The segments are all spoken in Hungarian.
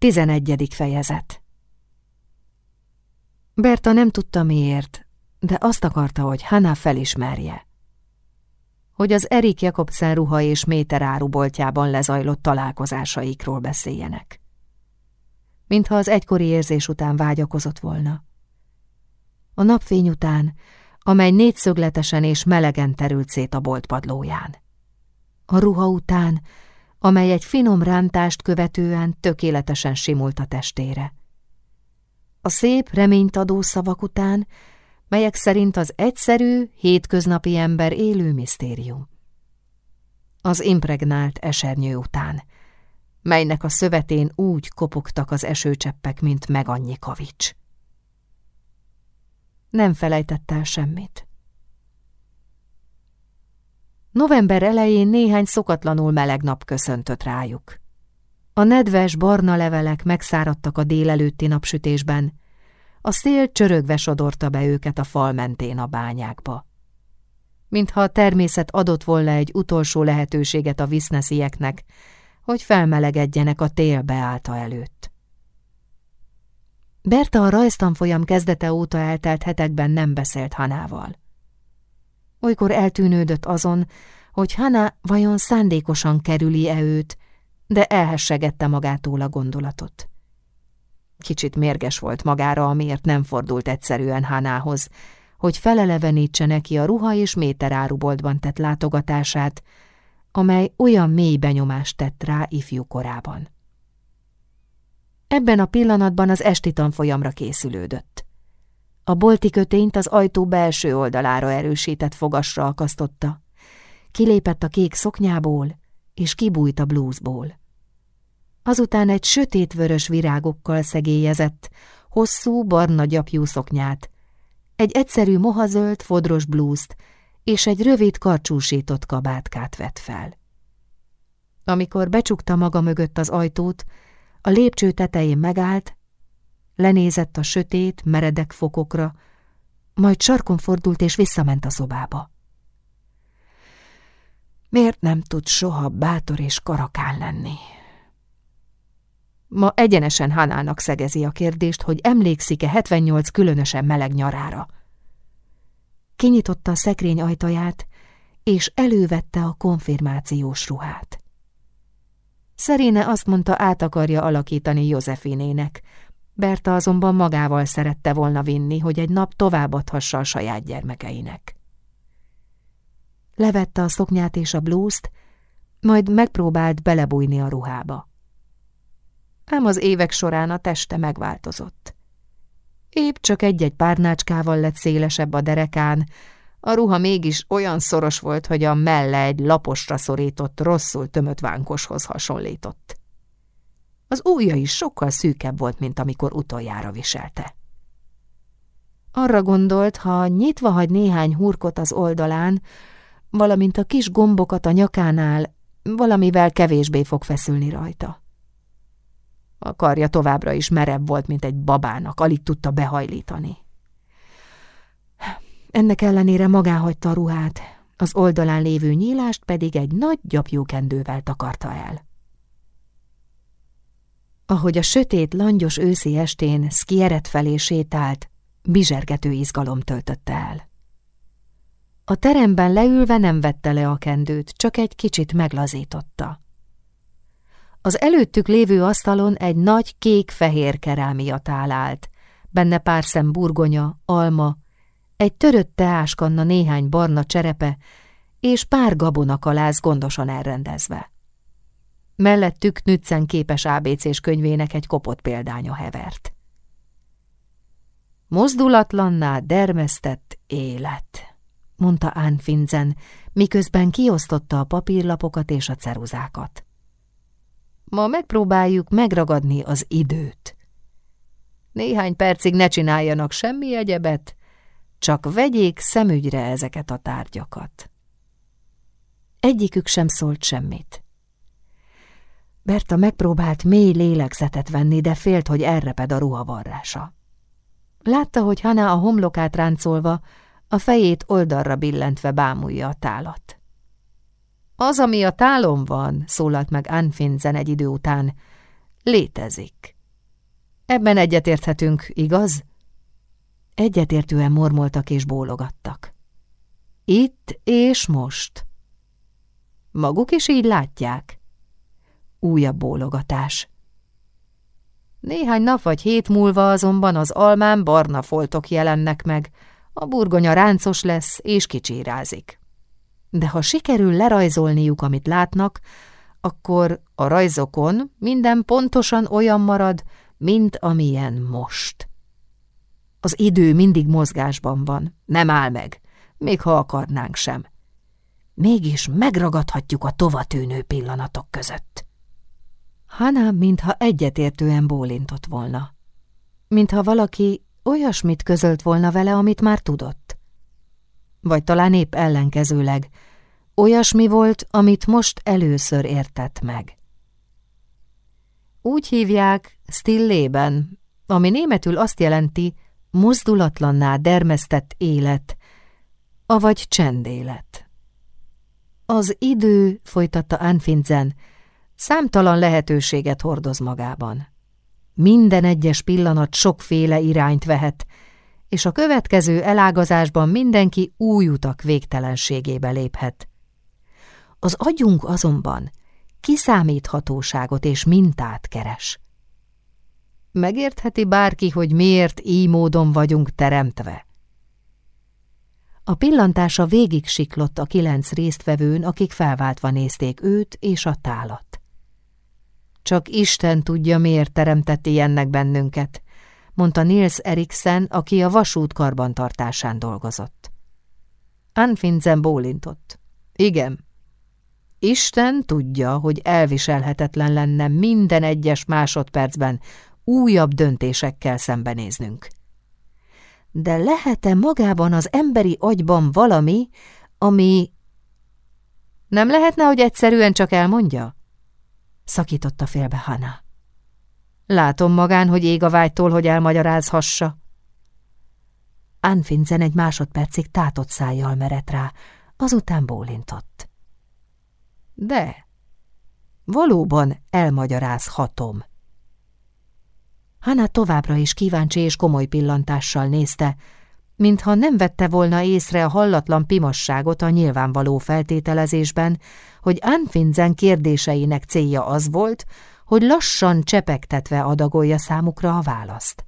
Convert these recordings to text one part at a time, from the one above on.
Tizenegyedik fejezet Berta nem tudta miért, de azt akarta, hogy Hannah felismerje. Hogy az Erik Jakobsen ruha és méter áruboltjában lezajlott találkozásaikról beszéljenek. Mintha az egykori érzés után vágyakozott volna. A napfény után, amely négyszögletesen és melegen terült szét a bolt padlóján. A ruha után, amely egy finom rántást követően tökéletesen simult a testére. A szép, reményt adó szavak után, melyek szerint az egyszerű, hétköznapi ember élő misztérium. Az impregnált esernyő után, melynek a szövetén úgy kopogtak az esőcseppek, mint meg annyi kavics. Nem felejtett el semmit. November elején néhány szokatlanul meleg nap köszöntött rájuk. A nedves, barna levelek megszáradtak a délelőtti napsütésben, a szél csörögve sodorta be őket a fal mentén a bányákba. Mintha a természet adott volna egy utolsó lehetőséget a viszneszieknek, hogy felmelegedjenek a tél beállta előtt. Berta a rajztanfolyam kezdete óta eltelt hetekben nem beszélt Hanával. Olykor eltűnődött azon, hogy Hana vajon szándékosan kerüli-e őt, de elhessegette magától a gondolatot. Kicsit mérges volt magára, amiért nem fordult egyszerűen Hanához, hogy felelevenítse neki a ruha és méteráruboltban tett látogatását, amely olyan mély benyomást tett rá ifjú korában. Ebben a pillanatban az esti tanfolyamra készülődött. A bolti kötényt az ajtó belső oldalára erősített fogasra akasztotta. Kilépett a kék szoknyából, és kibújt a blúzból. Azután egy sötétvörös virágokkal szegélyezett, hosszú, barna gyapjú szoknyát, egy egyszerű mohazöld fodros blúzt és egy rövid karcsúsított kabátkát vett fel. Amikor becsukta maga mögött az ajtót, a lépcső tetején megállt, lenézett a sötét, meredek fokokra, majd sarkon fordult és visszament a szobába. Miért nem tud soha bátor és karakán lenni? Ma egyenesen Hanának szegezi a kérdést, hogy emlékszik-e 78 különösen meleg nyarára. Kinyitotta a szekrény ajtaját, és elővette a konfirmációs ruhát. Szeréne azt mondta, át akarja alakítani Józsefinének, Berta azonban magával szerette volna vinni, hogy egy nap továbbadhassa a saját gyermekeinek. Levette a szoknyát és a blúzt, majd megpróbált belebújni a ruhába. Ám az évek során a teste megváltozott. Épp csak egy-egy párnácskával lett szélesebb a derekán, a ruha mégis olyan szoros volt, hogy a melle egy laposra szorított, rosszul tömött vánkoshoz hasonlított. Az ujja is sokkal szűkebb volt, mint amikor utoljára viselte. Arra gondolt, ha nyitva hagy néhány hurkot az oldalán, valamint a kis gombokat a nyakánál, valamivel kevésbé fog feszülni rajta. A karja továbbra is merev volt, mint egy babának, alig tudta behajlítani. Ennek ellenére magáhagyta a ruhát, az oldalán lévő nyílást pedig egy nagy gyapjúkendővel takarta el. Ahogy a sötét, langyos őszi estén Skieret felé sétált, bizsergető izgalom töltötte el. A teremben leülve nem vette le a kendőt, csak egy kicsit meglazította. Az előttük lévő asztalon egy nagy kék-fehér kerámia tálált, benne pár szem burgonya, alma, egy törött teáskanna néhány barna cserepe és pár gabonakalász gondosan elrendezve. Mellettük Nüccen képes ABC-s könyvének egy kopott példánya hevert. Mozdulatlanná dermesztett élet, mondta Ann Finzen, miközben kiosztotta a papírlapokat és a ceruzákat. Ma megpróbáljuk megragadni az időt. Néhány percig ne csináljanak semmi egyebet, csak vegyék szemügyre ezeket a tárgyakat. Egyikük sem szólt semmit. Berta megpróbált mély lélegzetet venni, de félt, hogy elreped a ruhavarrása. Látta, hogy Hana a homlokát ráncolva, a fejét oldalra billentve bámulja a tálat. Az, ami a tálon van, szólalt meg Anfinzen egy idő után, létezik. Ebben egyetérthetünk, igaz? Egyetértően mormoltak és bólogattak. Itt és most. Maguk is így látják. Újabb bólogatás. Néhány nap vagy hét múlva azonban az almán barna foltok jelennek meg, a burgonya ráncos lesz és kicsírázik. De ha sikerül lerajzolniuk, amit látnak, akkor a rajzokon minden pontosan olyan marad, mint amilyen most. Az idő mindig mozgásban van, nem áll meg, még ha akarnánk sem. Mégis megragadhatjuk a tovatűnő pillanatok között. Hana mintha egyetértően bólintott volna. Mintha valaki olyasmit közölt volna vele, amit már tudott. Vagy talán épp ellenkezőleg, olyasmi volt, amit most először értett meg. Úgy hívják stillében, ami németül azt jelenti, mozdulatlanná dermesztett élet, avagy csendélet. Az idő, folytatta Anfinzen, számtalan lehetőséget hordoz magában. Minden egyes pillanat sokféle irányt vehet, és a következő elágazásban mindenki új utak végtelenségébe léphet. Az agyunk azonban kiszámíthatóságot és mintát keres. Megértheti bárki, hogy miért így módon vagyunk teremtve. A pillantása végig siklott a kilenc résztvevőn, akik felváltva nézték őt és a tálat. Csak Isten tudja, miért teremtett ilyennek bennünket, mondta Nils Eriksen, aki a vasút karbantartásán dolgozott. Anfinzen bólintott. Igen, Isten tudja, hogy elviselhetetlen lenne minden egyes másodpercben újabb döntésekkel szembenéznünk. De lehet-e magában az emberi agyban valami, ami... Nem lehetne, hogy egyszerűen csak elmondja? Szakította félbe Hana. Látom magán, hogy ég a vágytól, hogy elmagyarázhassa. Anfinzen egy másodpercig tátott szájjal merett rá, azután bólintott. De valóban elmagyarázhatom. Hanna továbbra is kíváncsi és komoly pillantással nézte, mintha nem vette volna észre a hallatlan pimasságot a nyilvánvaló feltételezésben, hogy Anfinzen kérdéseinek célja az volt, hogy lassan csepegtetve adagolja számukra a választ.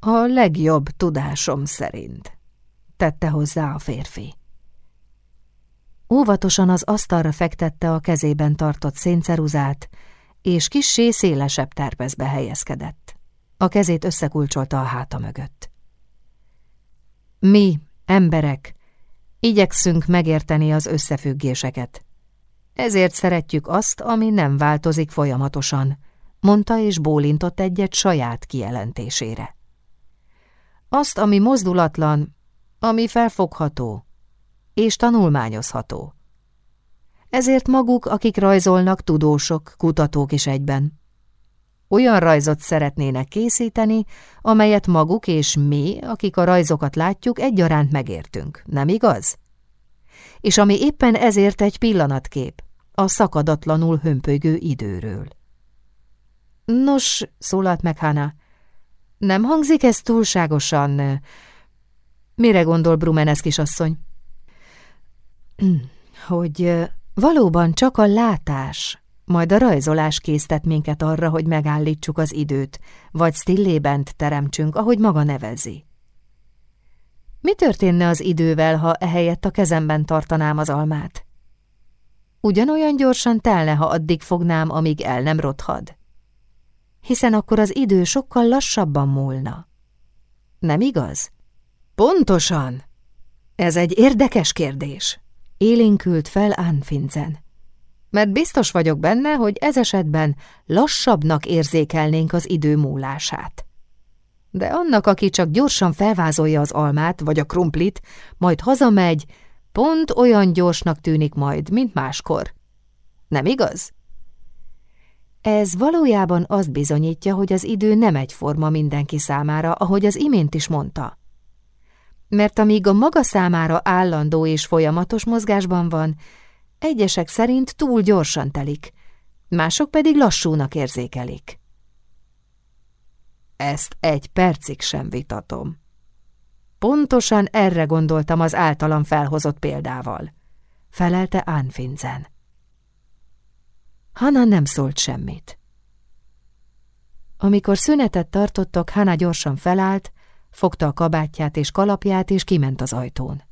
A legjobb tudásom szerint, tette hozzá a férfi. Óvatosan az asztalra fektette a kezében tartott szénceruzát, és kissé szélesebb terpezbe helyezkedett. A kezét összekulcsolta a háta mögött. Mi, emberek, igyekszünk megérteni az összefüggéseket. Ezért szeretjük azt, ami nem változik folyamatosan, mondta és bólintott egyet saját kijelentésére. Azt, ami mozdulatlan, ami felfogható, és tanulmányozható. Ezért maguk, akik rajzolnak, tudósok, kutatók is egyben. Olyan rajzot szeretnének készíteni, amelyet maguk és mi, akik a rajzokat látjuk, egyaránt megértünk, nem igaz? És ami éppen ezért egy pillanatkép, a szakadatlanul hömpögő időről. Nos, szólalt meg Hana, nem hangzik ez túlságosan... Mire gondol Brumenes kisasszony? hogy valóban csak a látás, majd a rajzolás késztet minket arra, hogy megállítsuk az időt, vagy stillébent teremtsünk, ahogy maga nevezi. Mi történne az idővel, ha ehelyett a kezemben tartanám az almát? Ugyanolyan gyorsan telne, ha addig fognám, amíg el nem rothad. Hiszen akkor az idő sokkal lassabban múlna. Nem igaz? Pontosan! Ez egy érdekes kérdés élénkült fel Anfinzen. Mert biztos vagyok benne, hogy ez esetben lassabbnak érzékelnénk az idő múlását. De annak, aki csak gyorsan felvázolja az almát vagy a krumplit, majd hazamegy, pont olyan gyorsnak tűnik majd, mint máskor. Nem igaz? Ez valójában azt bizonyítja, hogy az idő nem egyforma mindenki számára, ahogy az imént is mondta mert amíg a maga számára állandó és folyamatos mozgásban van, egyesek szerint túl gyorsan telik, mások pedig lassúnak érzékelik. Ezt egy percig sem vitatom. Pontosan erre gondoltam az általam felhozott példával, felelte Ánfinzen. Hanna nem szólt semmit. Amikor szünetet tartottak, Hanna gyorsan felállt, fogta a kabátját és kalapját, és kiment az ajtón.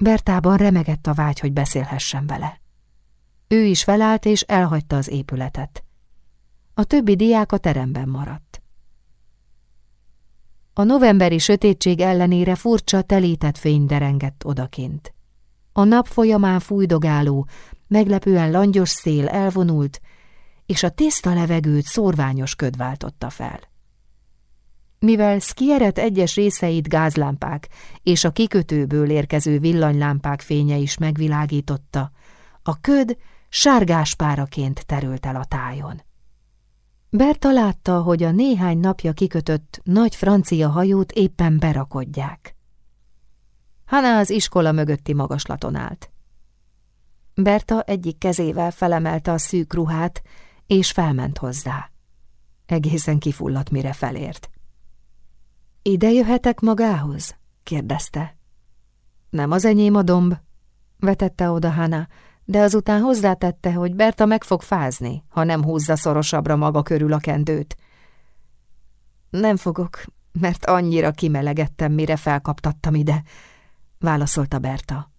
Bertában remegett a vágy, hogy beszélhessen vele. Ő is felállt, és elhagyta az épületet. A többi diák a teremben maradt. A novemberi sötétség ellenére furcsa, telített fény derengett odakint. A nap folyamán fújdogáló, meglepően langyos szél elvonult, és a tiszta levegőt szorványos köd váltotta fel. Mivel Skieret egyes részeit gázlámpák és a kikötőből érkező villanylámpák fénye is megvilágította, a köd sárgás páraként terült el a tájon. Berta látta, hogy a néhány napja kikötött nagy francia hajót éppen berakodják. Hanna az iskola mögötti magaslaton állt. Berta egyik kezével felemelte a szűk ruhát, és felment hozzá. Egészen kifulladt, mire felért. Ide jöhetek magához? kérdezte. Nem az enyém a domb, vetette oda Hana, de azután hozzátette, hogy Berta meg fog fázni, ha nem húzza szorosabbra maga körül a kendőt. Nem fogok, mert annyira kimelegettem, mire felkaptattam ide, válaszolta Berta.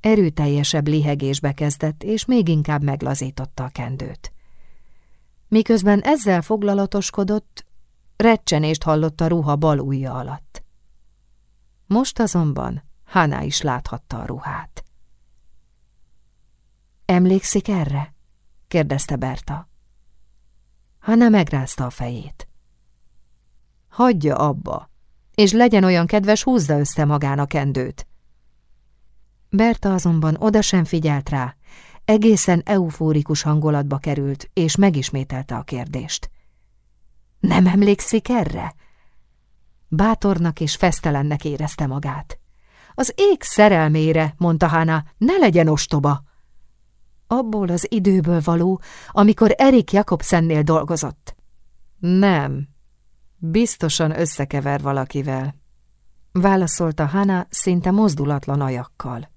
Erőteljesebb lihegésbe kezdett, és még inkább meglazította a kendőt. Miközben ezzel foglalatoskodott, recsenést hallott a ruha bal ujja alatt. Most azonban Hana is láthatta a ruhát. Emlékszik erre? kérdezte Berta. Hana megrázta a fejét. Hagyja abba, és legyen olyan kedves, húzza össze magán a kendőt. Berta azonban oda sem figyelt rá, egészen eufórikus hangolatba került, és megismételte a kérdést. Nem emlékszik erre? Bátornak és fesztelennek érezte magát. Az ég szerelmére, mondta Hána, ne legyen ostoba. Abból az időből való, amikor Erik Jakobsennél dolgozott. Nem, biztosan összekever valakivel, válaszolta Hana szinte mozdulatlan ajakkal.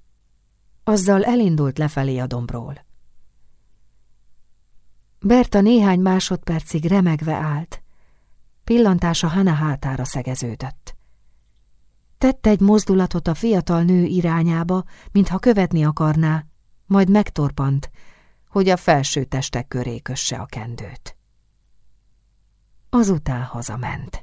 Azzal elindult lefelé a dombról. Berta néhány másodpercig remegve állt. Pillantása Hana hátára szegeződött. Tette egy mozdulatot a fiatal nő irányába, mintha követni akarná, majd megtorpant, hogy a felső testek köré kösse a kendőt. Azután hazament.